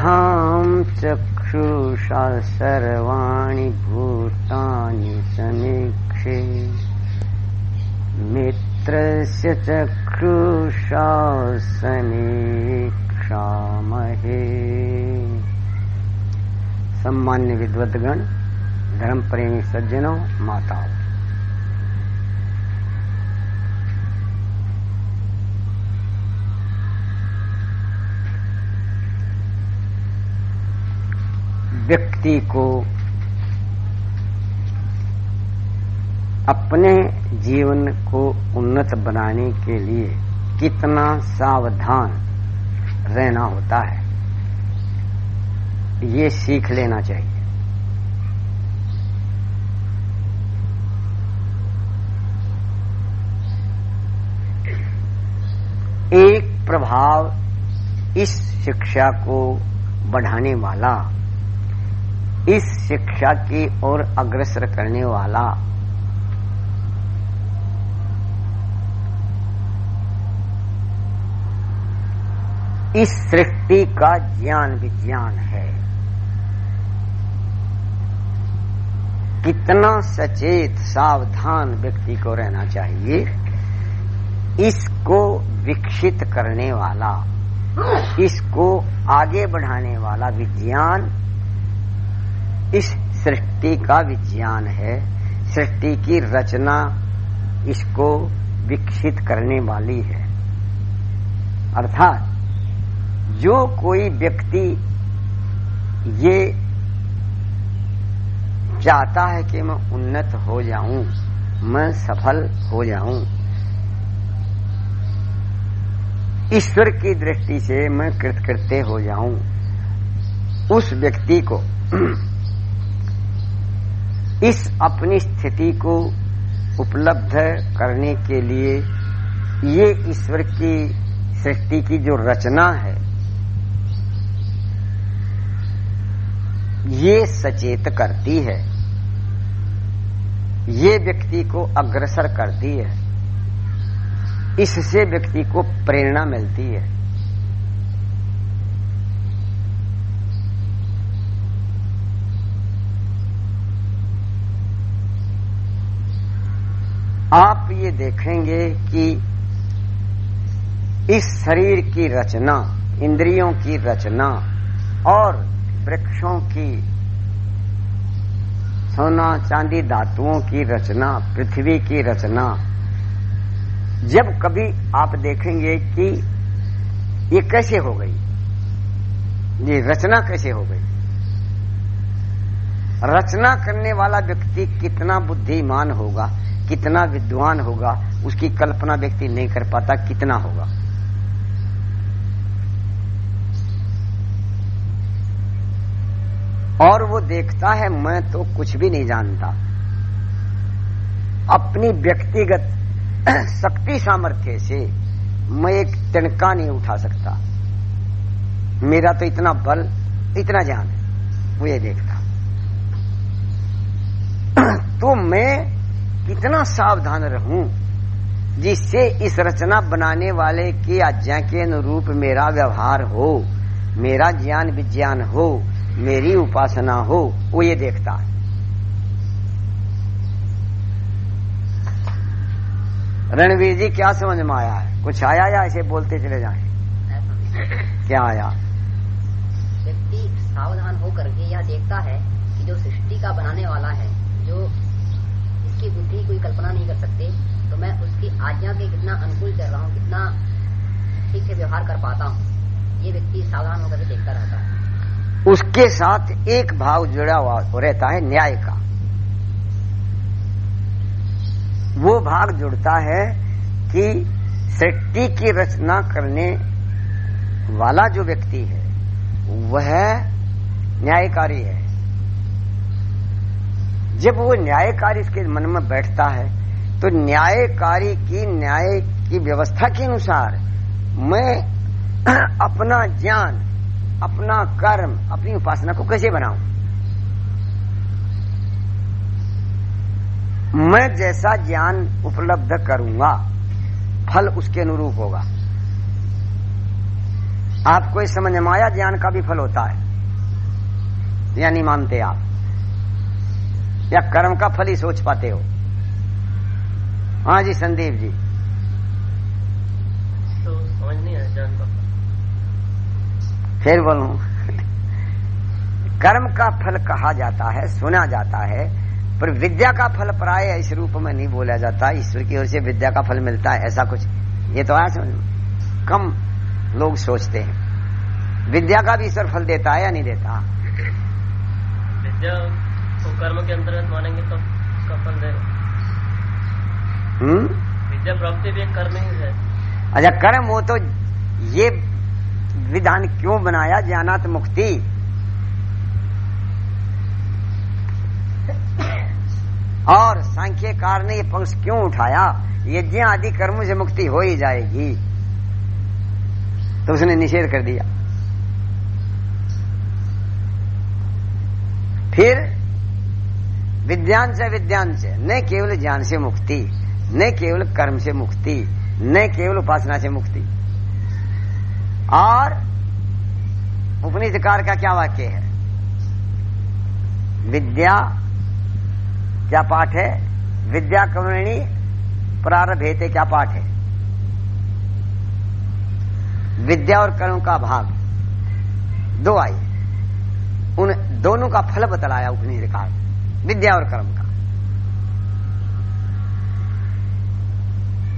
मित्रस्यां चक्षुषा सर्वाणि भूतानि समीक्षे। मित्रस्य चक्षुषा समीक्षामहे। सम्मान्य विद्वतगण धर्म प्रेमी सज्जनों व्यक्ति को अपने जीवन को उन्नत बनाने के लिए कितना सावधान रहना होता है, ये सीख लेना चाहिए। एक प्रभाव इस शिक्षा को बढ़ाने वाला इस शिक्षा की ओर अग्रसर करने वाला। इस सृष्टि का ज्ञान विज्ञान है। कितना सचेत, सावधान व्यक्ति को रहना चाहिए, इसको विकसित करने वाला, इसको आगे बढ़ाने वाला विज्ञान इस सृष्टि का विज्ञान है। सृष्टि की रचना इसको विकसित करने वाली है। अर्थात, जो कोई व्यक्ति ये चाहता है कि मैं उन्नत हो जाऊँ, मैं सफल हो जाऊँ, ईश्वर की दृष्टि से मैं कृतकृत्य हो जाऊँ, उस व्यक्ति को इस अपनी स्थिति को उपलब्ध करने के लिए ये ईश्वर की सृष्टि की जो रचना है, ये सचेत करती है। ये व्यक्ति को अग्रसर करती है। इससे व्यक्ति को प्रेरणा मिलती है। आप ये देखेंगे कि इस शरीर की रचना, इंद्रियों की रचना और वृक्षों की, सोना चांदी धातुओं की रचना, पृथ्वी की रचना, जब कभी आप देखेंगे कि ये कैसे हो गई? ये रचना कैसे हो गई? रचना करने वाला व्यक्ति कितना बुद्धिमान होगा? कितना विद्वान होगा, उसकी कल्पना व्यक्ति नहीं कर पाता कितना होगा। और वो देखता है, मैं तो कुछ भी नहीं जानता। अपनी व्यक्तिगत शक्ति सामर्थ्य से मैं एक तिनका नहीं उठा सकता। मेरा तो इतना बल, इतना ज्ञान है, वो ये देखता। तो मैं कितना सावधान रहूँ जिससे इस रचना बनाने वाले की आज्ञा के अनुरूप मेरा व्यवहार हो, मेरा ज्ञान विज्ञान हो, मेरी उपासना हो, वो ये देखता है। रणवीर जी, क्या समझ में आया है? कुछ आया या ऐसे बोलते चले जाए? क्या आया? व्यक्ति सावधान होकर के यह देखता है कि जो सृष्टि का बनाने वाला है, जो इसकी बुद्धि कोई कल्पना नहीं कर सकते तो मैं उसकी आज्ञा के कितना अनुकूल चल रहा हूँ, कितना ठीक से व्यवहार कर पाता हूँ, ये व्यक्ति सावधान होकर देखता रहता है। उसके साथ एक भाव जुड़ा हुआ रहता है, न्याय का। वो भाग जुड़ता है कि सृष्टि की रचना करने वाला जो व्यक्ति है, वह न्यायकारी है। जब वो न्यायकारी इसके मन में बैठता है तो न्यायकारी की, न्याय की व्यवस्था के अनुसार मैं अपना ज्ञान, अपना कर्म, अपनी उपासना को कैसे बनाऊँ? मैं जैसा ज्ञान उपलब्ध करूँगा, फल उसके अनुरूप होगा। आपको इस समझ में आया ज्ञान का भी फल होता है। या नहीं मानते आप। या कर्म का फल ही सोच पाते हो। हाँ जी संदीप जी। तो समझ नहीं का। फिर बोलू कर्म का फल कहा जाता है सुना जाता है पर विद्या का फल प्राय इस रूप में नहीं बोला जाता। ईश्वर की ओर से विद्या का फल मिलता है ऐसा कुछ। ये तो आया समझ कम लोग सोचते हैं। विद्या का भी ईश्वर फल देता है या नहीं देता? विद्या को कर्म के अंतर्गत मानेंगे तो उसका फल देगा हम्म? विद्या प्राप्ति भी एक कर्म ही है। अच्छा कर्म हो तो ये विधान क्यों बनाया? ज्ञानात मुक्ति। और सांख्यकार ने ये पक्ष क्यों उठाया? यज्ञ आदि कर्मों से मुक्ति हो ही जाएगी। तो उसने निषेध कर दिया। फिर विद्यान से विद्यान से, न केवल ज्ञान से मुक्ति, न केवल कर्म से मुक्ति, न केवल उपासना से मुक्ति। और उपनिषदकार का क्या वाक्य है? विद्या, क्या पाठ है? विद्या कमरणी प्रारंभ हेते क्या पाठ है? विद्या और कर्म का भाग। दो आई उन दोनों का फल बतलाया उपनिषदकार। विद्या और कर्म का।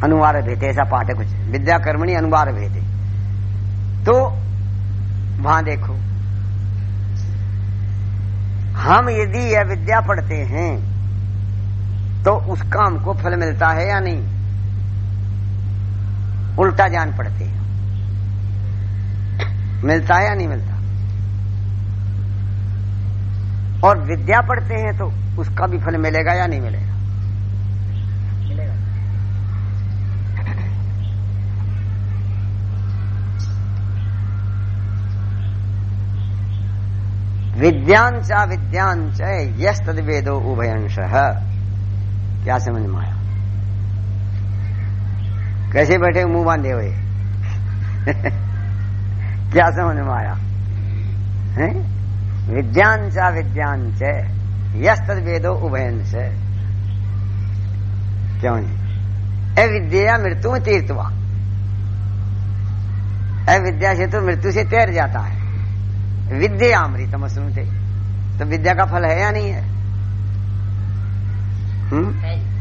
अनुवार भेदे, ऐसा पाठ है कुछ। विद्या, कर्मणी, अनुवार भेदे। तो वहाँ देखो। हम यदि यह विद्या पढ़ते हैं तो उसका हमको फल मिलता है या नहीं? उल्टा जान पड़ते हैं। मिलता है या नहीं मिलता? और विद्या पढ़ते हैं तो उसका भी फल मिलेगा या नहीं मिलेगा? मिलेगा। विद्यांच विद्यांच यस तदवेदो उभयंश। क्या समझ में आया? कैसे बैठे मुँह बांधे हुए? क्या समझ में आया? है? विद्यांच विद्यांच यस तदवेदो उभयंश क्यों नहीं? अविद्या मृत्यु में तीर्थवा अविद्या से तो मृत्यु से तैर जाता है। विद्या अमृतम सुनते तो विद्या का फल है या नहीं है? हम्म? है।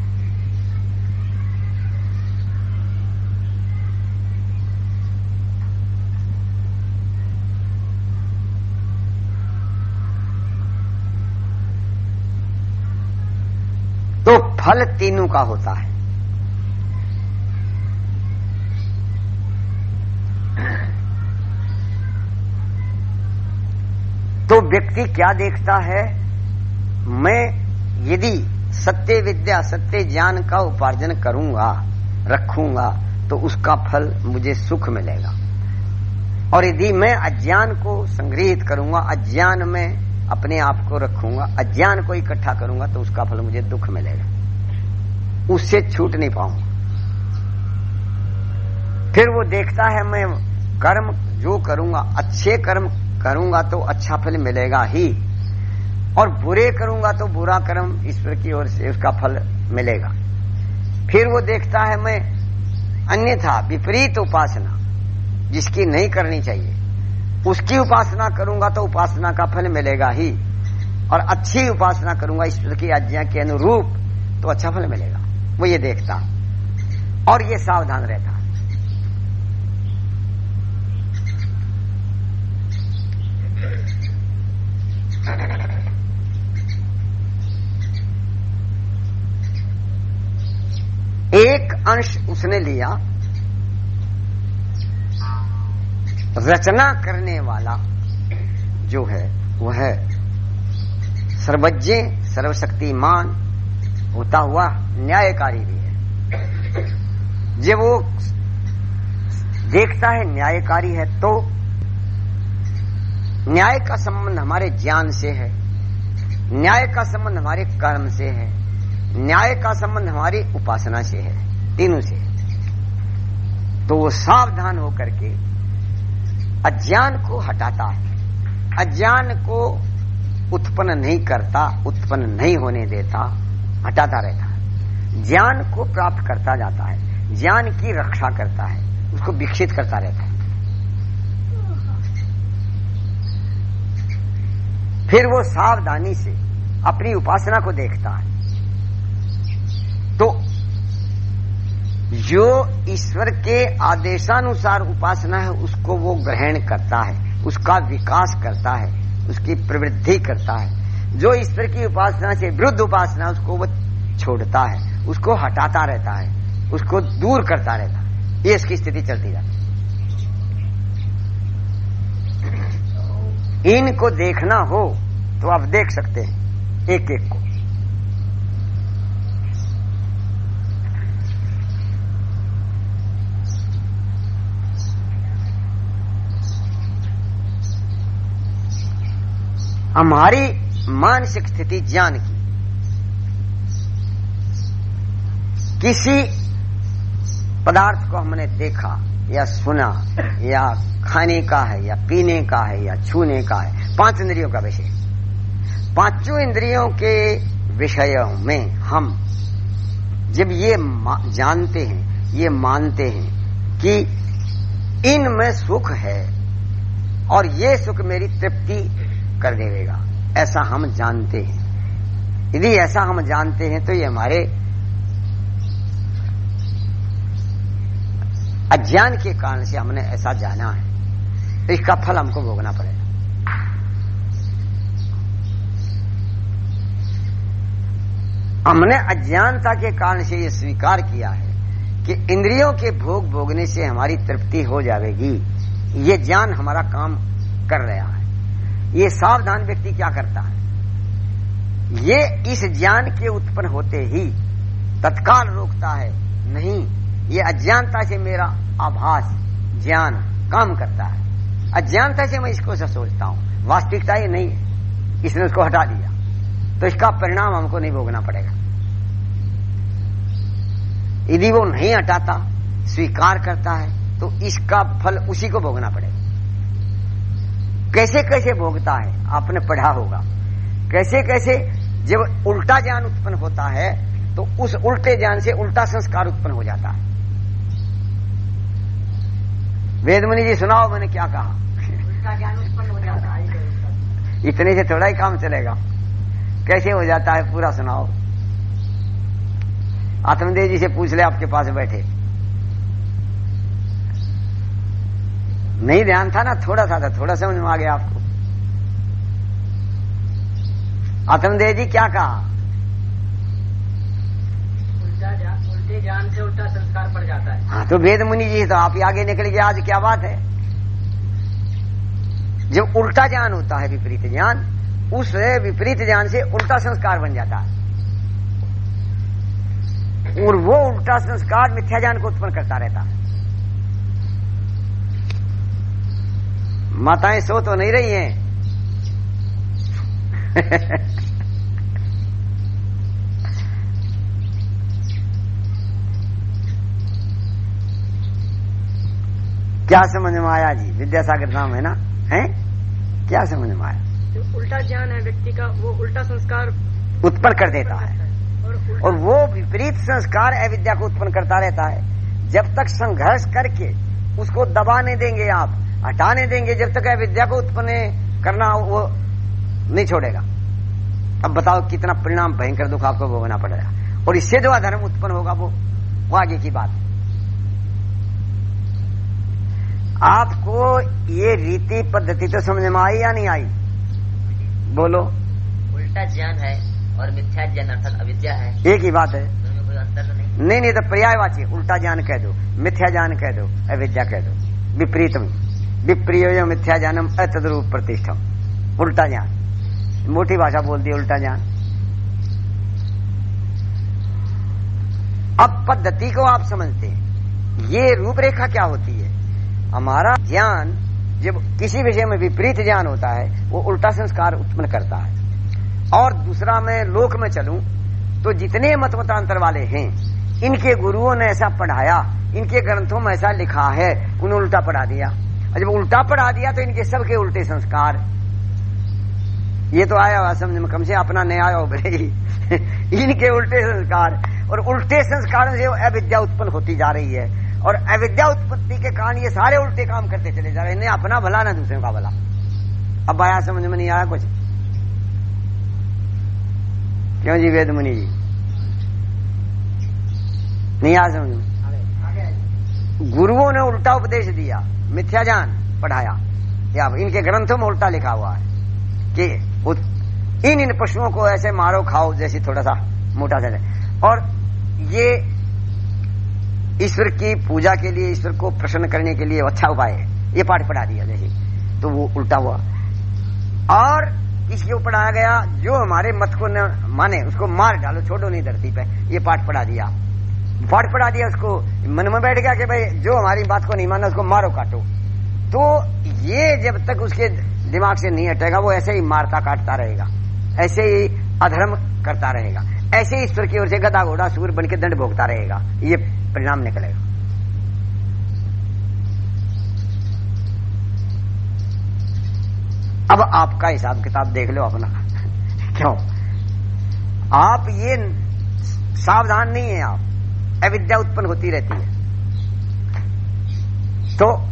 फल तीनों का होता है। तो व्यक्ति क्या देखता है? मैं यदि सत्य विद्या, सत्य ज्ञान का उपार्जन करूँगा, रखूँगा तो उसका फल मुझे सुख मिलेगा। और यदि मैं अज्ञान को संग्रहित करूँगा, अज्ञान में अपने आप को रखूँगा, अज्ञान को इकट्ठा करूँगा तो उसका फल मुझे दुख मिलेगा। उससे छूट नहीं पाऊँगा फिर वो देखता है, मैं कर्म जो करूँगा, अच्छे कर्म करूँगा तो अच्छा फल मिलेगा ही। और बुरे करूँगा तो बुरा कर्म ईश्वर की ओर से उसका फल मिलेगा। फिर वो देखता है, मैं अन्यथा विपरीत उपासना जिसकी नहीं करनी चाहिए, उसकी उपासना करूँगा तो उपासना का फल मिलेगा ही। और अच्छी उपासना करूँगा ईश्वर की आज्ञा के अनुरूप तो अच्छा फल मिलेगा। वो ये देखता। और ये सावधान रहता। एक अंश उसने लिया। रचना करने वाला जो है, वह है सर्वज्ञ, सर्वशक्तिमान होता हुआ न्यायकारी भी है। जब वो देखता है न्यायकारी है तो न्याय का संबंध हमारे ज्ञान से है, न्याय का संबंध हमारे कर्म से है, न्याय का संबंध हमारी उपासना से है, तीनों से तो वो सावधान होकर के अज्ञान को हटाता है। अज्ञान को उत्पन्न नहीं करता, उत्पन्न नहीं होने देता हटाता रहता है। ज्ञान को प्राप्त करता जाता है। ज्ञान की रक्षा करता है। उसको विकसित करता रहता है। फिर वो सावधानी से अपनी उपासना को देखता है। तो जो ईश्वर के आदेशानुसार उपासना है, उसको वो ग्रहण करता है। उसका विकास करता है। उसकी प्रवृद्धि करता है। जो ईश्वर की उपासना से विरुद्ध उपासना, उसको वो छोड़ता है, उसको हटाता रहता है, उसको दूर करता रहता है। ये इसकी स्थिति चलती जाती है। इनको देखना हो तो आप देख सकते हैं एक एक को। हमारी मानसिक स्थिति ज्ञान की। किसी पदार्थ को हमने देखा या सुना या खाने का है या पीने का है या छूने का है, पाँच इंद्रियों का विषय। पाँचों इंद्रियों के विषयों में हम जब ये जानते हैं, ये मानते हैं कि इनमें सुख है और ये सुख मेरी तृप्ति कर देगा। ऐसा हम जानते हैं। यदि ऐसा हम जानते हैं तो ये हमारे अज्ञान के कारण से हमने ऐसा जाना है। तो इसका फल हमको भोगना पड़ेगा। हमने अज्ञानता के कारण से यह स्वीकार किया है कि इंद्रियों के भोग भोगने से हमारी तृप्ति हो जाएगी। ये ज्ञान हमारा काम कर रहा है। ये सावधान व्यक्ति क्या करता है? ये इस ज्ञान के उत्पन्न होते ही तत्काल रोकता है, नहीं, ये अज्ञानता से मेरा आभास, ज्ञान काम करता है। अज्ञानता से मैं इसको सोचता हूँ। वास्तविकता ये नहीं है। इसने उसको हटा दिया। तो इसका परिणाम हमको नहीं भोगना पड़ेगा। यदि वो नहीं हटाता, स्वीकार करता है तो इसका फल उसी को भोगना पड़ेगा। कैसे कैसे भोगता है? आपने पढ़ा होगा। कैसे कैसे जब उल्टा ज्ञान उत्पन्न होता है तो उस उल्टे ज्ञान से उल्टा संस्कार उत्पन्न हो जाता है। वेदमुनि जी सुनाओ मैंने क्या कहा। उल्टा ज्ञान उत्पन्न हो जाता है। इतने से थोड़ा ही काम चलेगा। कैसे हो जाता है पूरा सुनाओ। आत्मदेव जी से पूछ ले आपके पास बैठे। नहीं ध्यान था ना थोड़ा सा था थोड़ा समझ में आ गया आपको। आत्मदेव जी क्या कहा? उल्टे ज्ञान से उल्टा संस्कार पड़ जाता है। हाँ तो वेद मुनि जी तो आप ही आगे निकल गए आज क्या बात है? जब उल्टा ज्ञान होता है विपरीत ज्ञान उस विपरीत ज्ञान से उल्टा संस्कार बन जाता है। और वो उल्टा संस्कार मिथ्या ज्ञान को उत्पन्न करता रहता है। माताएँ सो तो नहीं रही हैं। क्या समझ में आया जी? विद्यासागर नाम है ना? है? क्या समझ में आया? जो उल्टा ज्ञान है व्यक्ति का वो उल्टा संस्कार उत्पन्न कर देता है। और और वो विपरीत संस्कार अविद्या को उत्पन्न करता रहता है। जब तक संघर्ष करके उसको दबाने देंगे आप हटाने देंगे जब तक अविद्या को उत्पन्न करना वो नहीं छोड़ेगा। अब बताओ कितना परिणाम भयंकर दुख आपको भोगना पड़ेगा। और इससे जो अधर्म उत्पन्न होगा वो वो आगे की बात है। आपको ये रीति पद्धति तो समझ में आई या नहीं आई? बोलो। उल्टा ज्ञान है और मिथ्या ज्ञान अर्थात अविद्या है। एक ही बात है। दोनों कोई अंतर तो नहीं? नहीं नहीं तो पर्यायवाची उल्टा ज्ञान कह दो मिथ्या ज्ञान कह दो अविद्या कह दो। विपरीतम। विप्रिय मिथ्या ज्ञानम अतद्रूप प्रतिष्ठम। उल्टा ज्ञान मोटी भाषा बोल दी उल्टा ज्ञान अब पद्धति को आप समझते हैं। ये रूपरेखा क्या होती है? हमारा ज्ञान, जब किसी विषय में विपरीत ज्ञान होता है, वो उल्टा संस्कार उत्पन्न करता है। और दूसरा मैं लोक में चलूँ तो जितने मत मतांतर वाले हैं, इनके गुरुओं ने ऐसा पढ़ाया, इनके ग्रंथों में ऐसा लिखा है उन्होंने उल्टा पढ़ा दिया। जब उल्टा पढ़ा दिया तो इनके सबके उल्टे संस्कार। ये तो आया हुआ समझ में कम से अपना नहीं आया हो ही इनके उल्टे संस्कार। और उल्टे संस्कारों से अविद्या उत्पन्न होती जा रही है। और अविद्या उत्पत्ति के कारण ये सारे उल्टे काम करते चले जा रहे हैं। अपना भला ना दूसरे का भला। अब आया समझ में नहीं आया कुछ? क्यों जी वेद मुनि जी? नहीं आया समझ में? गुरुओं ने उल्टा उपदेश दिया। मिथ्या ज्ञान पढ़ाया। या इनके ग्रंथों में उल्टा लिखा हुआ है कि इन इन पशुओं को ऐसे मारो, खाओ, जैसे थोड़ा सा मोटा सा और ये ईश्वर की पूजा के लिए, ईश्वर को प्रसन्न करने के लिए अच्छा उपाय है। ये पाठ पढ़ा दिया जैसे तो वो उल्टा हुआ। और इसके ऊपर आ गया, जो हमारे मत को न माने, उसको मार डालो, छोड़ो नहीं धरती पे। ये पाठ पढ़ा दिया। पाठ पड़ा दिया उसको। मन में बैठ गया कि भाई, जो हमारी बात को नहीं माना उसको मारो काटो। तो ये जब तक उसके दिमाग से नहीं हटेगा, वो ऐसे ही मारता काटता रहेगा। ऐसे ही अधर्म करता रहेगा। ऐसे ही ईश्वर की ओर से गदा घोड़ा, सूर बन के दंड भोगता रहेगा। ये परिणाम निकलेगा। अब आपका हिसाब किताब देख लो अपना। क्यों? आप ये सावधान नहीं है आप। अविद्या उत्पन्न होती रहती है। तो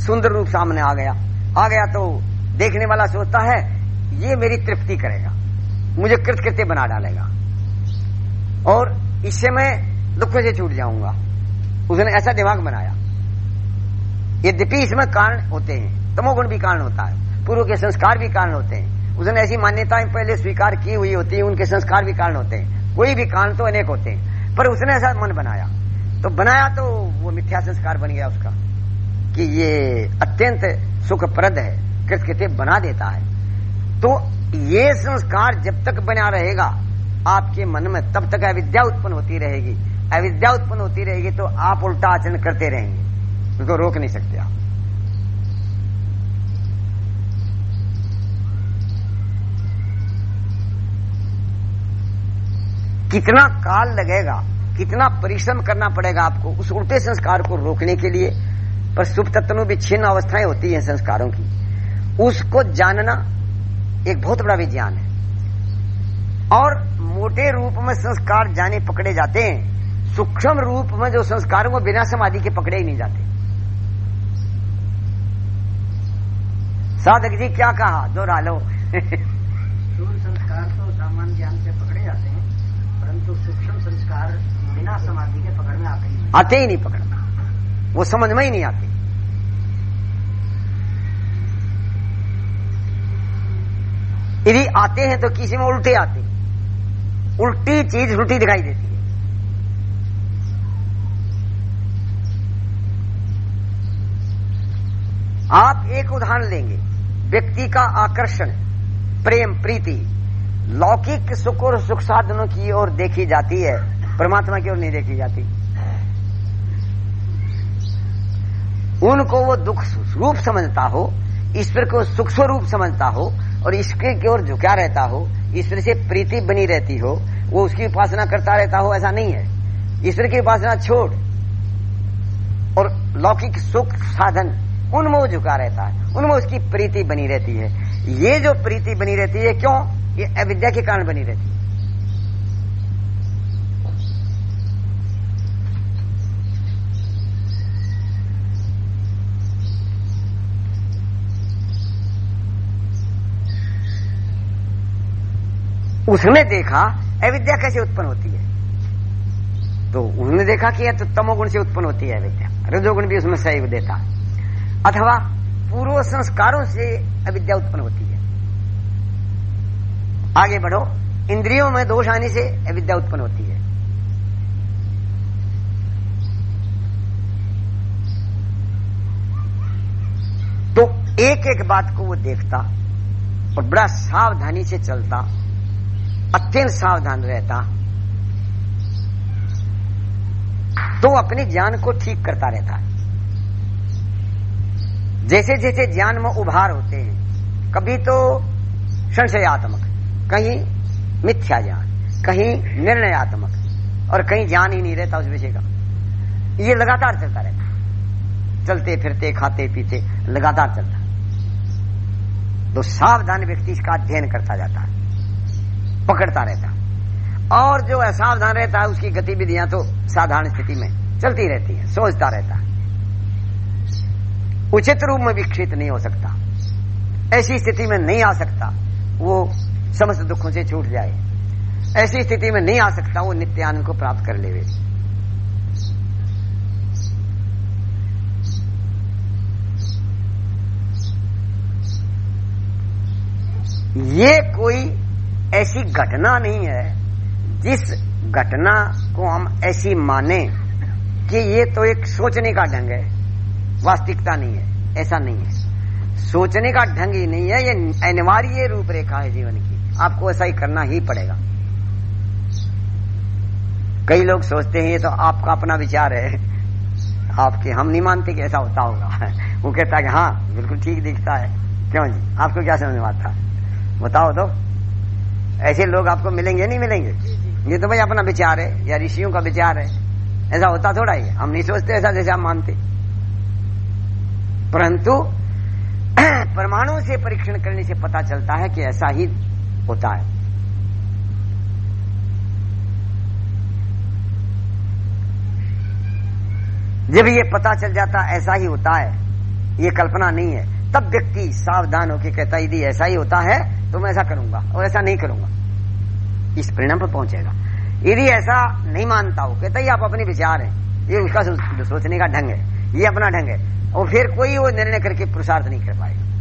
सुंदर रूप सामने आ गया। आ गया तो देखने वाला सोचता है, ये मेरी तृप्ति करेगा। मुझे कृतकृत्य बना डालेगा। और इससे मैं दुख से छूट जाऊँगा। उसने ऐसा दिमाग बनाया। यद्यपि इसमें कारण होते हैं, तमोगुण भी कारण होता है, पूर्व के संस्कार भी कारण होते हैं। उसने ऐसी मान्यताएँ पहले स्वीकार की हुई होती है, उनके संस्कार भी कारण होते हैं। कोई भी कारण तो अनेक होते हैं। पर उसने ऐसा मन बनाया। तो बनाया तो वो मिथ्या संस्कार बन गया उसका, कि ये अत्यंत सुखप्रद है कृतकृत्य बना देता है। तो ये संस्कार जब तक बना रहेगा, आपके मन में तब तक अविद्या उत्पन्न होती रहेगी। अविद्या उत्पन्न होती रहेगी तो आप उल्टा आचरण करते रहेंगे, उसको रोक नहीं सकते आप। कितना काल लगेगा, कितना परिश्रम करना पड़ेगा आपको उस उल्टे संस्कार को रोकने के लिए। पर सुप तत्वों विच्छिन्न अवस्थाएँ होती हैं संस्कारों की। उसको जानना एक बहुत बड़ा विज्ञान है। और मोटे रूप में संस्कार जाने पकड़े जाते हैं। सूक्ष्म रूप में जो संस्कारों को बिना समाधि के पकड़े ही नहीं जाते। साधक जी क्या कहा? दोहरा लो। संस्कार तो सामान्य ज्ञान से पकड़े जाते हैं। परंतु सूक्ष्म संस्कार बिना समाधि के पकड़ में आते ही आते ही नहीं पकड़ना। वो समझ में ही नहीं आते। यदि आते हैं तो किसी में उल्टे आते उल्टी चीज़ उल्टी दिखाई देती है। आप एक उदाहरण लेंगे। व्यक्ति का आकर्षण, प्रेम, प्रीति लौकिक सुख और सुख साधनों की ओर देखी जाती है। परमात्मा की ओर नहीं देखी जाती। उनको वो दुख रूप समझता हो, ईश्वर को सुख स्वरूप समझता हो, और ईश्वर की ओर झुका रहता हो, ईश्वर से प्रीति बनी रहती हो, वो उसकी उपासना करता रहता हो, ऐसा नहीं है। ईश्वर की उपासना छोड़। और लौकिक सुख साधन, उनमें वो झुका रहता है, उनमें उसकी प्रीति बनी रहती है। ये जो प्रीति बनी रहती है, क्यों? ये अविद्या के कारण बनी रहती। उसने देखा अविद्या कैसे उत्पन्न होती है। तो उन्होंने देखा कि यह तो तमोगुण से उत्पन्न होती है अविद्या। रजोगुण भी उसमें सहयोग देता। है अथवा पूर्व संस्कारों से अविद्या उत्पन्न होती है। आगे बढ़ो। इंद्रियों में दोष आने से अविद्या उत्पन्न होती है। तो एक एक बात को वो देखता और बड़ा सावधानी से चलता, अत्यंत सावधान रहता। तो अपने ज्ञान को ठीक करता रहता है। जैसे जैसे ज्ञान में उभार होते हैं, कभी तो संशयात्मक कहीं मिथ्या ज्ञान, कहीं निर्णयात्मक, और कहीं ज्ञान ही नहीं रहता उस विषय का। ये लगातार चलता रहता चलते फिरते, खाते पीते, लगातार चलता तो सावधान व्यक्ति इसका अध्ययन करता जाता है, पकड़ता रहता और जो असावधान रहता है, उसकी गतिविधियाँ तो साधारण स्थिति में चलती रहती है, सोचता रहता है। उचित रूप में विकसित नहीं हो सकता। ऐसी स्थिति में नहीं आ सकता। वो समस्त दुखों से छूट जाए। ऐसी स्थिति में नहीं आ सकता वो नित्यानंद को प्राप्त कर ले ये कोई ऐसी घटना नहीं है, जिस घटना को हम ऐसी माने कि ये तो एक सोचने का ढंग है। वास्तविकता नहीं है, ऐसा नहीं है। सोचने का ढंग ही नहीं है, ये अनिवार्य रूपरेखा है जीवन की। आपको ऐसा ही करना ही पड़ेगा। कई लोग सोचते हैं ये तो आपका अपना विचार है। आपके हम नहीं मानते कि ऐसा होता होगा। वो कहता है कि हाँ बिल्कुल ठीक दिखता है। क्यों जी? आपको क्या समझ में आता? है बताओ तो। ऐसे लोग आपको मिलेंगे नहीं मिलेंगे? ये तो भाई अपना विचार है या ऋषियों का विचार है। ऐसा होता थोड़ा ही हम नहीं सोचते ऐसा जैसे आप मानते। परंतु परमाणु से परीक्षण करने से पता चलता है कि ऐसा ही होता है। जब ये पता चल जाता, ऐसा ही होता है। ये कल्पना नहीं है। तब व्यक्ति सावधान होकर कहता यदि ऐसा ही होता है तो मैं ऐसा करूँगा और ऐसा नहीं करूँगा। इस परिणाम पर पहुंचेगा। यदि ऐसा नहीं मानता हो, कहता ये आप अपने विचार है। ये उसका सोचने का ढंग है। ये अपना ढंग है। और फिर कोई वो निर्णय करके पुरुषार्थ नहीं कर पाएगा।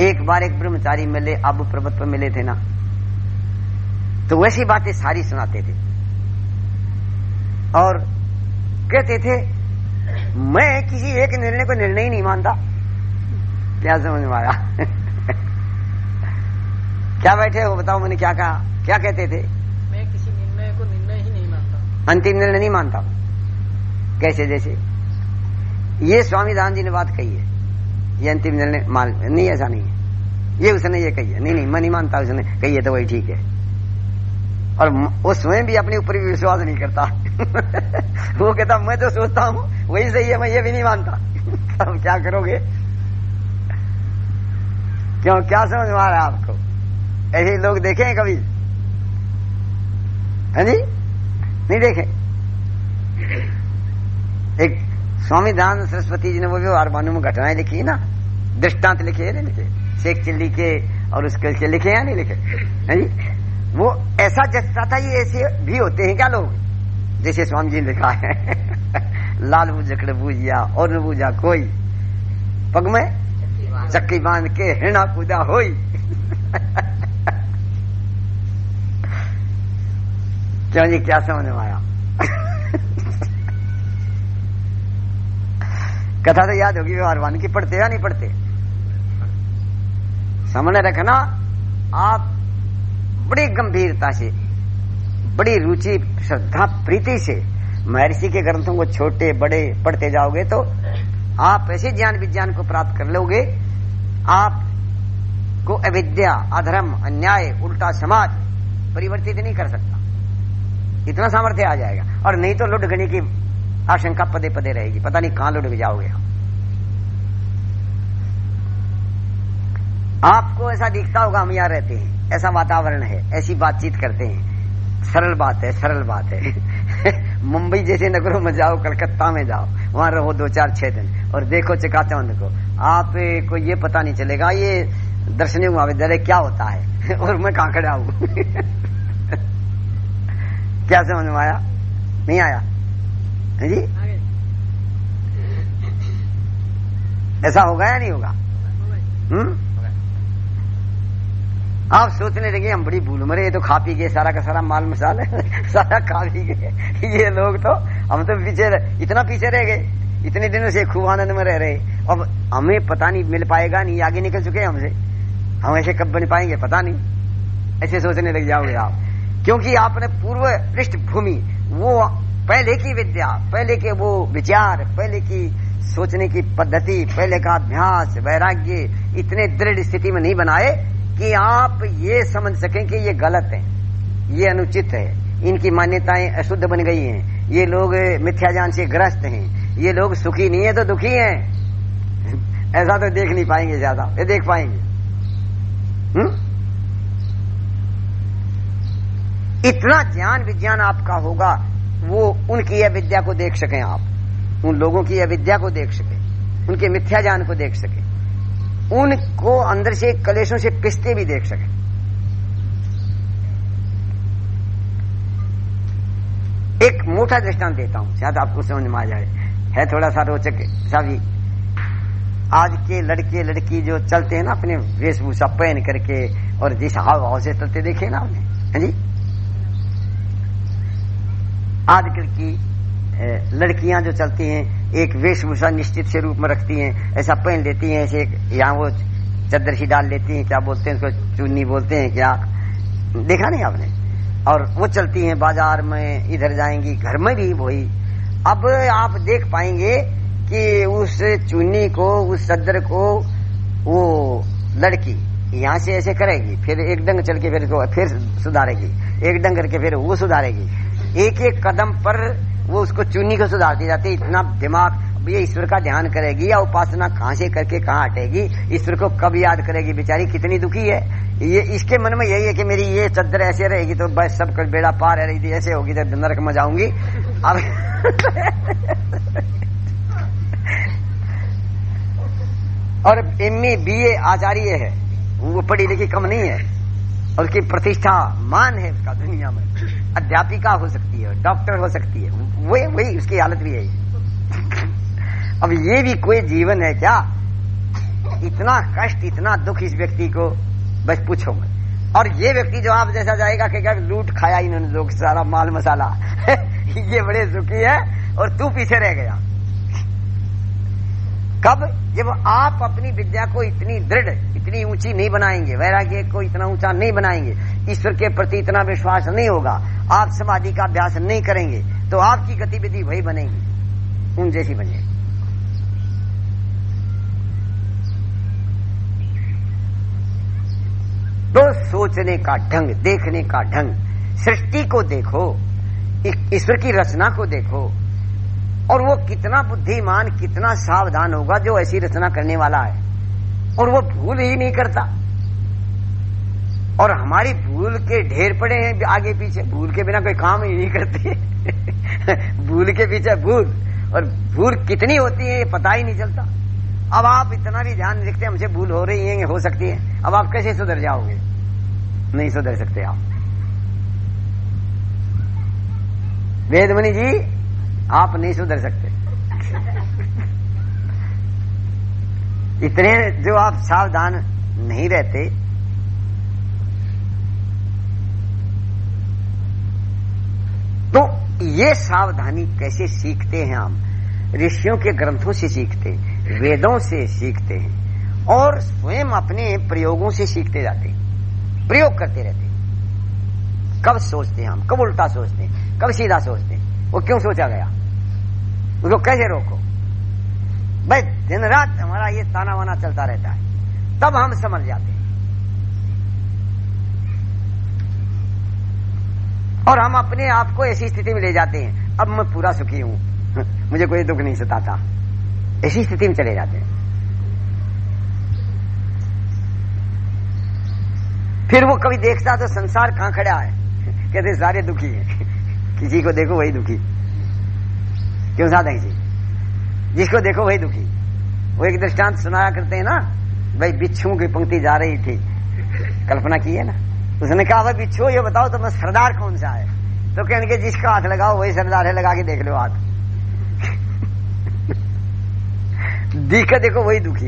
एक बार एक ब्रह्मचारी मिले अब पर्वत पर मिले थे ना। तो वैसी बातें सारी सुनाते थे। और कहते थे मैं किसी एक निर्णय को निर्णय ही नहीं मानता। क्या समझ में आया? क्या बैठे हो बताओ मैंने क्या कहा? क्या कहते थे? मैं किसी निर्णय को निर्णय ही नहीं मानता। अंतिम निर्णय नहीं मानता। कैसे जैसे? ये स्वामी दान जी ने बात कही है। ये अंतिम निर्णय मान नहीं, ऐसा नहीं है। ये उसने ये कही है। नहीं नहीं मैं नहीं मानता उसने। कही है तो वही ठीक है। और वो स्वयं भी अपने ऊपर भी विश्वास नहीं करता। वो कहता, मैं तो सोचता हूँ, वही सही है, मैं ये भी नहीं मानता। अब क्या करोगे? क्यों, क्या समझ में आ रहा है आपको? ऐसे लोग देखे हैं कभी? है जी? नहीं देखे? एक स्वामी दान सरस्वती जी ने वो व्यवहार बानु में घटनाएँ लिखी ना? दृष्टांत लिखे है नहीं लिखे? शेख चिल्ली के और उसके, उसके लिखे या नहीं लिखे? है जी वो ऐसा जचता था ये ऐसे भी होते हैं क्या लोग? जैसे स्वामी जी ने लिखा है लाल बुजकड़ बूझिया और बूझा कोई। पग में चक्की बाँध के हिरणा कूदा होई। क्यों जी क्या समझ में आया? कथा तो याद होगी व्यवहार व्यवहारवान की पढ़ते या नहीं पढ़ते? सामने रखना। आप बड़ी गंभीरता से, बड़ी रुचि, श्रद्धा, प्रीति से महर्षि के ग्रंथों को छोटे, बड़े, पढ़ते जाओगे तो आप ऐसे ज्ञान विज्ञान को प्राप्त कर लोगे। आप को अविद्या, अधर्म, अन्याय, उल्टा समाज परिवर्तित नहीं कर सकता। इतना सामर्थ्य आ जाएगा। और नहीं तो लुट लुटगणी की आशंका पदे पदे रहेगी। पता नहीं कहाँ लुट जाओगे आपको ऐसा दिखता होगा हम यहाँ रहते हैं। ऐसा वातावरण है ऐसी बातचीत करते हैं। सरल बात है सरल बात है। मुंबई जैसे नगरों में जाओ कलकत्ता में जाओ वहाँ रहो दो चार छह दिन और देखो चकाचौंध को आपको ये पता नहीं चलेगा ये दर्शनीय महाविद्यालय क्या होता है? और मैं कहाँ खड़ा हूँ? क्या समझ में आया? नहीं आया? जी? ऐसा होगा या नहीं होगा। हम्म? आप सोचने लगे, हम बड़ी भूल मरे, ये तो खा पी गए, सारा का सारा माल मसाल सारा खा पी गए। ये लोग तो हम तो पीछे इतना पीछे रह गए, इतने दिनों से खूब आनंद में रह रहे। अब हमें पता नहीं, मिल पाएगा नहीं, आगे निकल चुके हमसे। हम ऐसे कब बन पाएँगे, पता नहीं। ऐसे सोचने लग जाओगे आप। क्योंकि आपने पूर्व पृष्ठभूमि, वो पहले की विद्या, पहले के वो विचार, पहले की सोचने की पद्धति, पहले का अभ्यास, वैराग्य, इतने दृढ़ स्थिति में नहीं बनाए कि आप ये समझ सकें कि ये गलत है, ये अनुचित है, इनकी मान्यताएँ अशुद्ध बन गई हैं, ये लोग मिथ्या ज्ञान से ग्रस्त हैं, ये लोग सुखी नहीं है तो दुखी हैं। ऐसा तो देख नहीं पाएँगे ज़्यादा, ये देख पाएँगे। हुँ? इतना ज्ञान विज्ञान आपका होगा, वो उनकी अविद्या को देख सकें आप, उन लोगों की अविद्या को देख सके, उनके मिथ्या ज्ञान को देख सके। उनको अंदर से कलेशों से पिसते भी देख सके। एक मोटा दृष्टांत देता हूँ, शायद आपको समझ में आ जाए। है थोड़ा सा रोचक सभी आज के लड़के, लड़की जो चलते हैं ना अपने वेशभूषा पहन करके और जिस हाव भाव से चलते देखे ना आपने, है जी? आजकल की लड़कियाँ जो चलती हैं एक वेशभूषा निश्चित से रूप में रखती हैं, ऐसा पहन लेती हैं, ऐसे यहाँ वो चद्दर सी डाल लेती हैं, क्या बोलते हैं उसको, चुन्नी बोलते हैं, क्या? देखा नहीं आपने? और वो चलती हैं बाज़ार में, इधर जाएँगी, घर में भी वही। अब आप देख पाएँगे कि उस चुन्नी को, उस चद्दर को, वो लड़की यहाँ से ऐसे करेगी, फिर एक डंग चल के फिर फिर सुधारेगी, एक डंग करके फिर वो सुधारेगी। एक एक कदम पर वो उसको चुन्नी को सुधारती जाती इतना दिमाग ये ईश्वर का ध्यान करेगी या उपासना कहाँ से करके कहाँ हटेगी? ईश्वर को कब याद करेगी बेचारी? कितनी दुखी है। ये, इसके मन में यही है कि मेरी ये चद्दर ऐसे रहेगी तो बस सब कुछ बेड़ा पार रही थी, ऐसे होगी तो नरक में जाऊँगी। अब और एम ए बी ए आचार्य है, वो पढ़ी लिखी कम नहीं है। उसकी प्रतिष्ठा मान है उसका दुनिया में। अध्यापिका हो सकती है, डॉक्टर हो सकती है वही वही उसकी हालत भी है। अब ये भी कोई जीवन है क्या? इतना कष्ट, इतना दुख इस व्यक्ति को, बस पूछो मत। और ये व्यक्ति जो आप जैसा जाएगा कि क्या लूट खाया इन्होंने लोग सारा माल मसाला? ये बड़े सुखी है और तू पीछे रह गया। कब? जब आप अपनी विद्या को इतनी दृढ़, इतनी ऊँची नहीं बनाएँगे, वैराग्य को इतना ऊँचा नहीं बनाएँगे, ईश्वर के प्रति इतना विश्वास नहीं होगा, आप समाधि का अभ्यास नहीं करेंगे तो आपकी गतिविधि वही बनेगी उन जैसी बनेगी। तो सोचने का ढंग, देखने का ढंग, सृष्टि को देखो, ईश्वर की रचना को देखो और वो कितना बुद्धिमान, कितना सावधान होगा जो ऐसी रचना करने वाला है। और वो भूल ही नहीं करता। और हमारी भूल के ढेर पड़े हैं आगे पीछे। भूल के बिना कोई काम ही नहीं करते। भूल के पीछे भूल। और भूल कितनी होती है, ये पता ही नहीं चलता। अब आप इतना भी ध्यान रखते हमसे भूल हो रही है, हो सकती है। अब आप कैसे सुधर जाओगे? नहीं सुधर सकते आप। वेदमणि जी आप नहीं सुधर सकते। इतने जो आप सावधान नहीं रहते तो ये सावधानी कैसे सीखते हैं हम? ऋषियों के ग्रंथों से सीखते वेदों से सीखते हैं, और स्वयं अपने प्रयोगों से सीखते जाते प्रयोग करते रहते कब सोचते हैं हम? कब उल्टा सोचते हैं? कब सीधा सोचते हैं? वो क्यों सोचा गया? उसको कैसे रोको? भाई दिन रात हमारा ये ताना वाना चलता रहता है। तब हम समझ जाते हैं। और हम अपने आप को ऐसी स्थिति में ले जाते हैं। अब मैं पूरा सुखी हूँ। मुझे कोई दुख नहीं सताता। ऐसी स्थिति में चले जाते हैं। फिर वो कभी देखता तो संसार कहाँ खड़ा है? कहते सारे दुखी है। किसी को देखो, वही दुखी। क्यों साधक जी जिसको देखो वही दुखी। वो एक दृष्टांत सुनाया करते हैं ना, भाई बिच्छुओं की पंक्ति जा रही थी। कल्पना की है ना? उसने कहा, भाई बिच्छू ये बताओ तो मैं सरदार कौन सा है? तो कहने के जिसका हाथ लगाओ, वही सरदार है, लगा के देख लो हाथ. दिख देखो वही दुखी।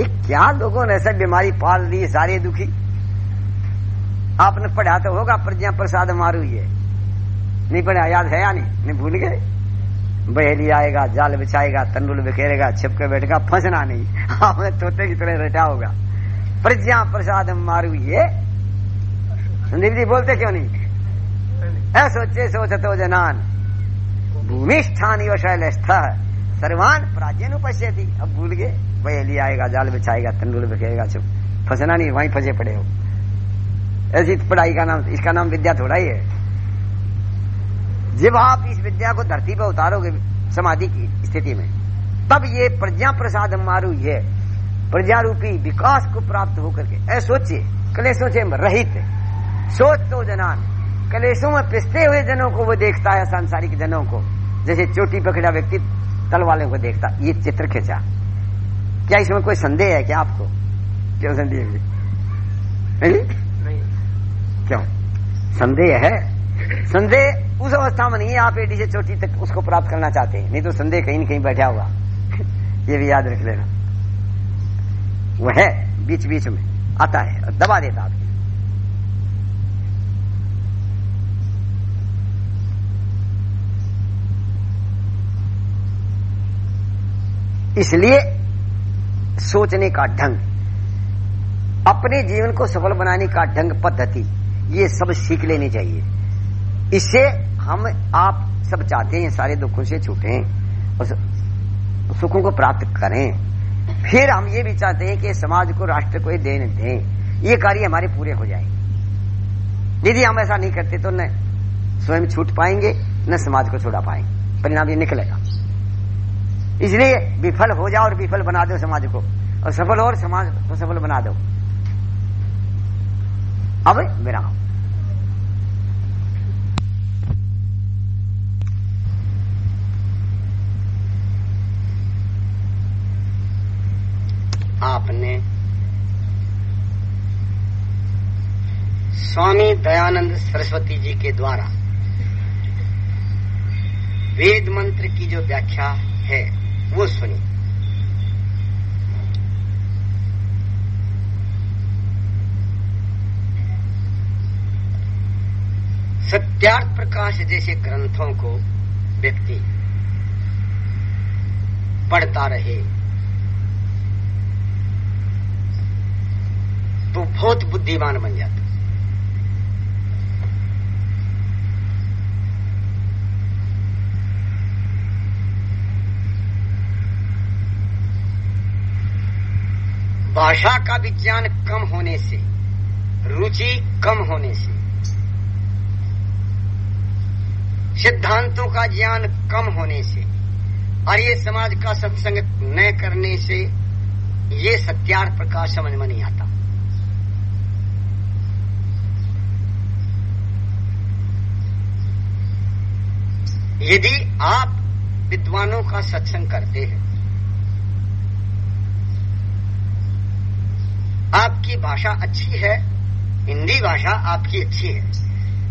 ये क्या लोगों ने ऐसा बीमारी पाल ली, सारे दुखी? आपने पढ़ा तो होगा, प्रज्ञा प्रसाद मारू ये। नहीं पढ़ा याद है या नहीं? नहीं भूल गए? बहेली आएगा जाल बिछाएगा तंडुल बिखेरेगा छिपके बैठेगा फंसना नहीं। आपने तोते की तरह रटा होगा। प्रज्ञा प्रसाद मारू ये। संदीप जी बोलते क्यों नहीं? है सोचे सोचतो जनान। भूमि स्थान शैल सर्वान प्राचीन थी अब भूल गए। बहेली आएगा जाल बिछाएगा तंडुल बिखेरेगा चुप फंसना नहीं वहीं फंसे पड़े हो। ऐसी पढ़ाई का नाम इसका नाम विद्या थोड़ा ही है। जब आप इस विद्या को धरती पर उतारोगे समाधि की स्थिति में तब ये प्रज्ञा प्रसाद मारू ये प्रजा रूपी विकास को प्राप्त होकर के ऐ सोचिए कलेशों से रहित सोच तो जनान कलेशों में पिसते हुए जनों को वो देखता है सांसारिक जनों को जैसे चोटी पकड़ा व्यक्ति तल वाले को देखता ये चित्र खींचा। क्या इसमें कोई संदेह है क्या आपको? क्यों संदेह नहीं। क्यों? संदेह है? संदेह उस अवस्था में नहीं है, आप एडी से चोटी तक उसको प्राप्त करना चाहते हैं। नहीं तो संदेह कहीं न कहीं बैठा हुआ ये भी याद रख लेना। वो है बीच बीच में। आता है और दबा देता आपकी। इसलिए सोचने का ढंग, अपने जीवन को सफल बनाने का ढंग पद्धति, ये सब सीख लेनी चाहिए। इससे हम, आप सब चाहते हैं, सारे दुखों से छूटें और सुखों को प्राप्त करें। फिर हम ये भी चाहते हैं कि समाज को, राष्ट्र को देन दें। ये कार्य हमारे पूरे हो जाए। यदि हम ऐसा नहीं करते तो न स्वयं छूट पाएँगे, न समाज को छुड़ा पाएँगे। परिणाम ये निकलेगा। इसलिए विफल हो जाओ और विफल बना दो समाज को। और सफल हो और समाज को सफल बना दो। अब विराम। आपने। स्वामी दयानंद सरस्वती जी के द्वारा वेद मंत्र की जो व्याख्या है, वो सुनी सत्यार्थ प्रकाश जैसे ग्रंथों को व्यक्ति पढ़ता रहे। तो बहुत बुद्धिमान बन जाता। भाषा का विज्ञान कम होने से, रुचि कम होने से, सिद्धांतों का ज्ञान कम होने से, और ये समाज का सत्संग न करने से, ये सत्यार्थ प्रकाश समझ में नहीं आता। यदि आप विद्वानों का सत्संग करते हैं, आपकी भाषा अच्छी है, हिंदी भाषा आपकी अच्छी है।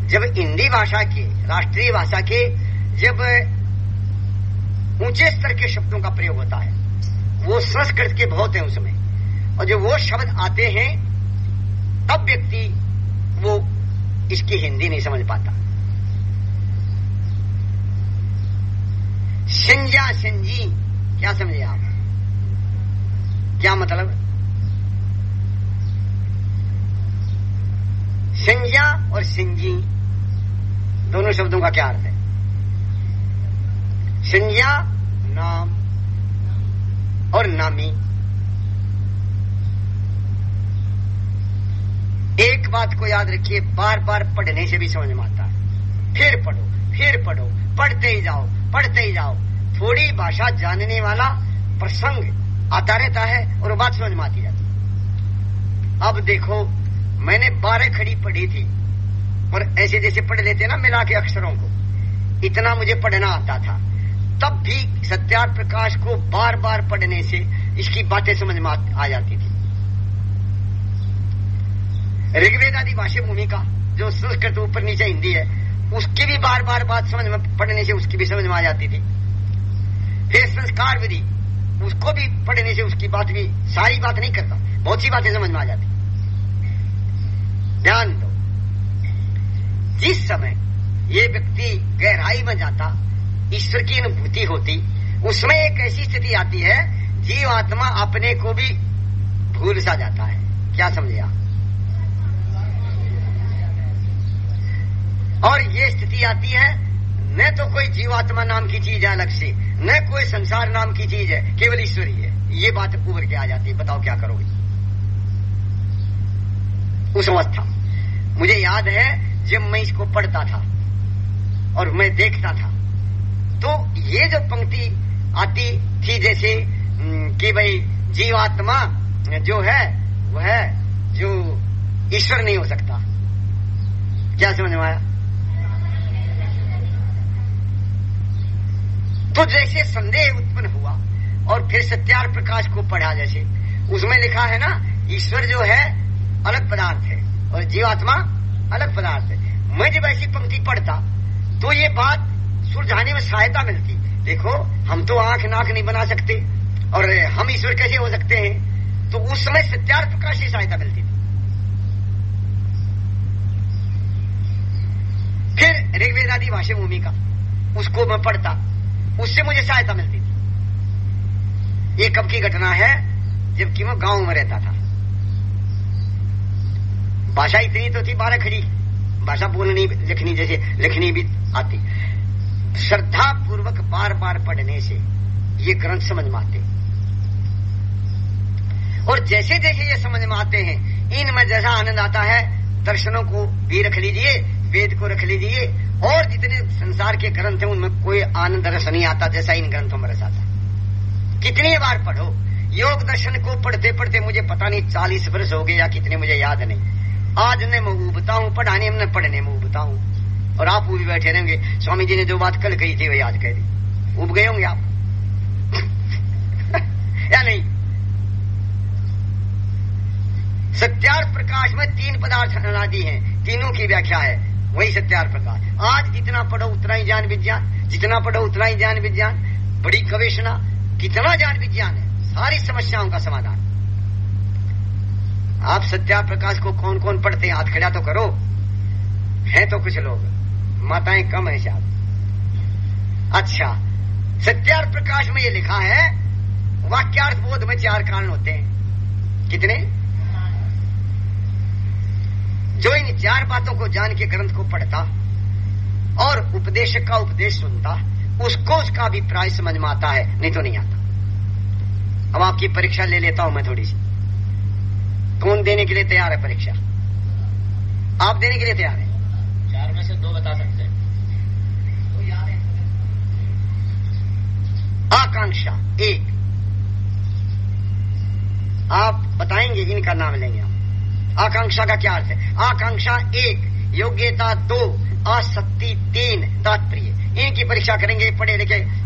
जब हिंदी भाषा के, राष्ट्रीय भाषा के, जब ऊँचे स्तर के शब्दों का प्रयोग होता है, वो संस्कृत के बहुत है उसमें। और जब वो शब्द आते हैं, तब व्यक्ति वो इसकी हिंदी नहीं समझ पाता। संज्ञा संजी क्या समझे आप? क्या मतलब? संज्ञा और सिंजी दोनों शब्दों का क्या अर्थ है? संज्ञा नाम और नामी। एक बात को याद रखिए बार बार पढ़ने से भी समझ में आता है। फिर पढ़ो फिर पढ़ो, पढ़ते ही जाओ। पढ़ते ही जाओ। थोड़ी भाषा जानने वाला प्रसंग आता रहता है और बात समझ में आती जाती अब देखो, मैंने बारह खड़ी पढ़ी थी और ऐसे जैसे पढ़ लेते ना मिला के अक्षरों को, इतना मुझे पढ़ना आता था। तब भी सत्यार्थ प्रकाश को बार बार पढ़ने से इसकी बातें समझ में आ जाती थी। ऋग्वेद आदि भाषा भूमिका जो संस्कृत ऊपर नीचे हिंदी है उसकी भी बार बार बात समझ में पढ़ने से उसकी भी समझ में आ जाती थी। फिर संस्कार विधि, उसको भी पढ़ने से उसकी बात भी सारी बात नहीं करता, बहुत सी बातें समझ में आ जाती। ध्यान दो, जिस समय ये व्यक्ति गहराई में जाता, ईश्वर की अनुभूति होती, उसमें एक ऐसी स्थिति आती है, जीव आत्मा अपने को भी भूल सा जाता है। क्या समझे आप? और ये स्थिति आती है, न तो कोई जीवात्मा नाम की चीज़ है, अलग से। न कोई संसार नाम की चीज़ है, केवल ईश्वर ही। ये बात उभर के आ जाती है, बताओ क्या करोगे? उस अवस्था। मुझे याद है, जब मैं इसको पढ़ता था और मैं देखता था तो ये जो पंक्ति आती थी, जैसे कि भाई जीवात्मा जो है, वह जो ईश्वर नहीं हो सकता। क्या समझ में आया? तो जैसे संदेह उत्पन्न हुआ, और फिर सत्यार प्रकाश को पढ़ा, जैसे उसमें लिखा है ना, ईश्वर जो है, अलग पदार्थ है, और जीवात्मा अलग पदार्थ है। मैं जब ऐसी पंक्ति पढ़ता तो ये बात सुलझाने में सहायता मिलती। देखो, हम तो आँख नाक नहीं बना सकते, और हम ईश्वर कैसे हो सकते हैं? तो उस समय सत्यार प्रकाश की सहायता मिलती थी। फिर ऋग्वेद आदि भाषा भूमि का, उसको मैं पढ़ता। उससे मुझे सहायता मिलती थी। ये कब की घटना है, जबकि मैं गाँव में रहता था। भाषा इतनी तो थी बारह खड़ी। भाषा बोलनी लिखनी जैसे, लिखनी भी आती। श्रद्धा पूर्वक बार बार पढ़ने से ये ग्रंथ समझ में आते। और जैसे जैसे ये समझ में आते हैं, इनमें जैसा आनंद आता है, दर्शनों को भी रख लीजिए वेद को रख लीजिए। और जितने संसार के ग्रंथ हैं, उनमें कोई आनंद रस नहीं आता, जैसा इन ग्रंथों में रस आता कितनी बार पढ़ो। योग दर्शन को पढ़ते पढ़ते मुझे पता नहीं चालीस वर्ष हो गए या कितने, मुझे याद नहीं। आज ने मैं उबता हूँ, पढ़ाने में पढ़ने में उबता हूँ। और आप वो भी बैठे रहेंगे। स्वामी जी ने जो बात कल कही थी वही आज कह दी उब गए होंगे आप? या नहीं? सत्यार्थ प्रकाश में तीन पदार्थ अनादि हैं। तीनों की व्याख्या है। वही सत्यार्थ प्रकाश। आज जितना पढ़ो, उतना ही ज्ञान विज्ञान, जितना पढ़ो, उतना ही ज्ञान विज्ञान। बड़ी गवेषणा, कितना ज्ञान विज्ञान है, सारी समस्याओं का समाधान। आप सत्या प्रकाश को कौन कौन पढ़ते हैं? हाथ खड़ा तो करो। है तो कुछ लोग। माताएँ कम है शायद। अच्छा सत्यार्थ प्रकाश में ये लिखा है, वाक्यार्थ बोध में चार कारण होते हैं। कितने? जो इन चार बातों को जान के ग्रंथ को पढ़ता और उपदेशक का उपदेश सुनता उसको उसका अभिप्राय समझ में आता है नहीं तो नहीं आता। अब आपकी परीक्षा ले लेता हूँ मैं थोड़ी सी। कौन देने के लिए तैयार है परीक्षा? आप देने के लिए तैयार है? चार में से दो बता सकते हैं? आकांक्षा एक। आप बताएँगे इनका नाम लेंगे हम। आकांक्षा का क्या अर्थ है? आकांक्षा एक, योग्यता दो, आसक्ति तीन, तात्पर्य। इनकी परीक्षा करेंगे, पढ़े लिखे।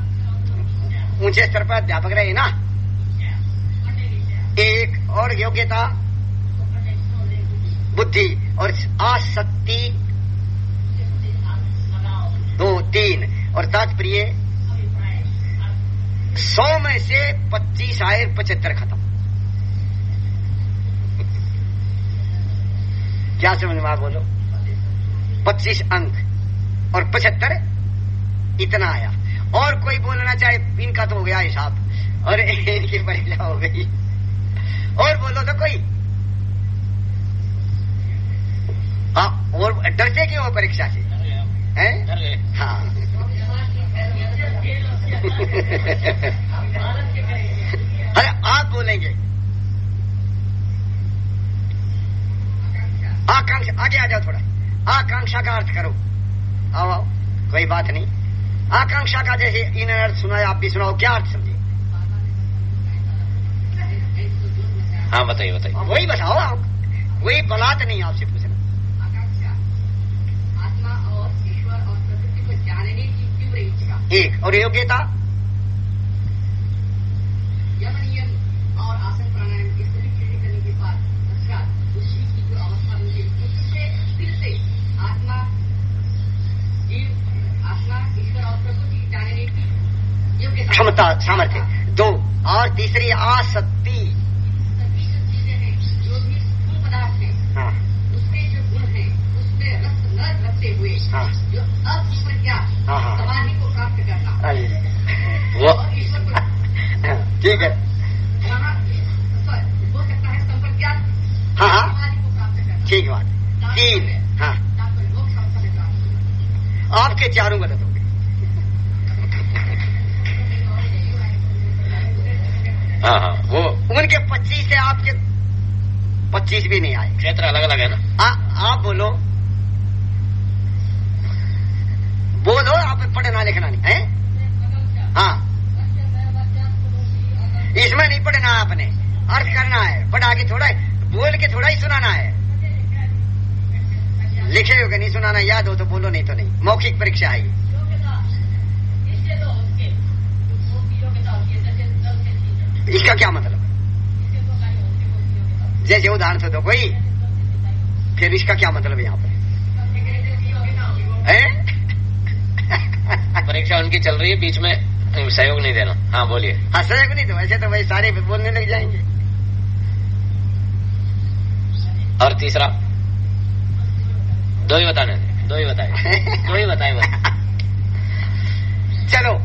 ऊँचे स्तर पर अध्यापक रहे ना? एक, और योग्यता? बुद्धि। और आसक्ति? दो, तीन। और तात्पर्य? सौ में से पच्चीस आए पचहत्तर खत्म। क्या समझ में बोलो? पच्चीस अंक और पचहत्तर इतना आया। और कोई बोलना चाहे, इनका तो हो गया हिसाब। और इनकी परीक्षा हो गई। और बोलो तो कोई। हाँ और डरते क्यों हो परीक्षा से? हैं? हाँ। अरे, आप बोलेंगे। आकांक्षा आगे आ जाओ थोड़ा। आकांक्षा का अर्थ करो। आओ आओ कोई बात नहीं। आकांक्षा का जैसे इन अर्थ सुना आप भी सुनाओ क्या अर्थ समझे? हाँ बताइए बताइए। वही बताओ आप। वही बलात नहीं आपसे पूछना। आत्मा और ईश्वर और प्रकृति को जानने की तीव्र इच्छा। एक और योग्यता यम नियम और आसन प्राणायाम की सभी चीज़ें करने के बाद पश्चात उस चीज़ की जो अवस्था मिलती है उससे फिर से आत्मा जीव आत्मा ईश्वर और प्रकृति की जानने की योग्यता क्षमता, सामर्थ्य। दो, और तीसरी, आसक्ति। हैं। है। हाँ ठीक है। ठीक बात। तीन। हाँ। आपके चारों गलत हो हाँ। हाँ वो उनके पच्चीस से आपके पच्चीस भी नहीं आए। क्षेत्र अलग अलग है ना? आ, आप बोलो। बोलो आप पढ़ना लिखना नहीं है? हाँ। इसमें नहीं पढ़ना आपने। अर्थ करना है पढ़ा के थोड़ा बोल के थोड़ा ही सुनाना है। लिखे हो के नहीं सुनाना याद हो तो बोलो नहीं तो नहीं। मौखिक परीक्षा है ये। इसका क्या मतलब? जैसे उदाहरण से दो कोई? फिर इसका क्या मतलब है यहाँ पर परीक्षा उनकी चल रही है बीच में सहयोग नहीं देना। हाँ बोलिए। हाँ सहयोग नहीं दो ऐसे तो वही सारे बोलने लग जाएँगे। और तीसरा? दो ही बताने दो ही बताए। दो ही बताए बस। चलो।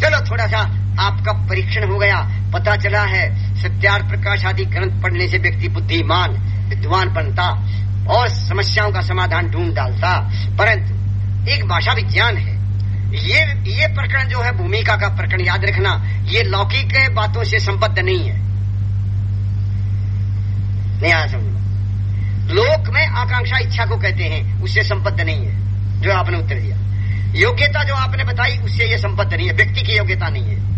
चलो थोड़ा सा आपका परीक्षण हो गया, पता चला है सत्यार्थ प्रकाश आदि ग्रंथ पढ़ने से व्यक्ति बुद्धिमान, विद्वान बनता और समस्याओं का समाधान ढूंढ डालता। परंतु, एक भाषा विज्ञान है। ये ये प्रकरण जो है, भूमिका का प्रकरण, याद रखना, ये लौकिक बातों से संबद्ध नहीं है। नहीं लोक में आकांक्षा इच्छा को कहते हैं, उससे संबद्ध नहीं है, जो आपने उत्तर दिया। योग्यता जो आपने बताई, उससे ये संबद्ध नहीं है। व्यक्ति की योग्यता नहीं है।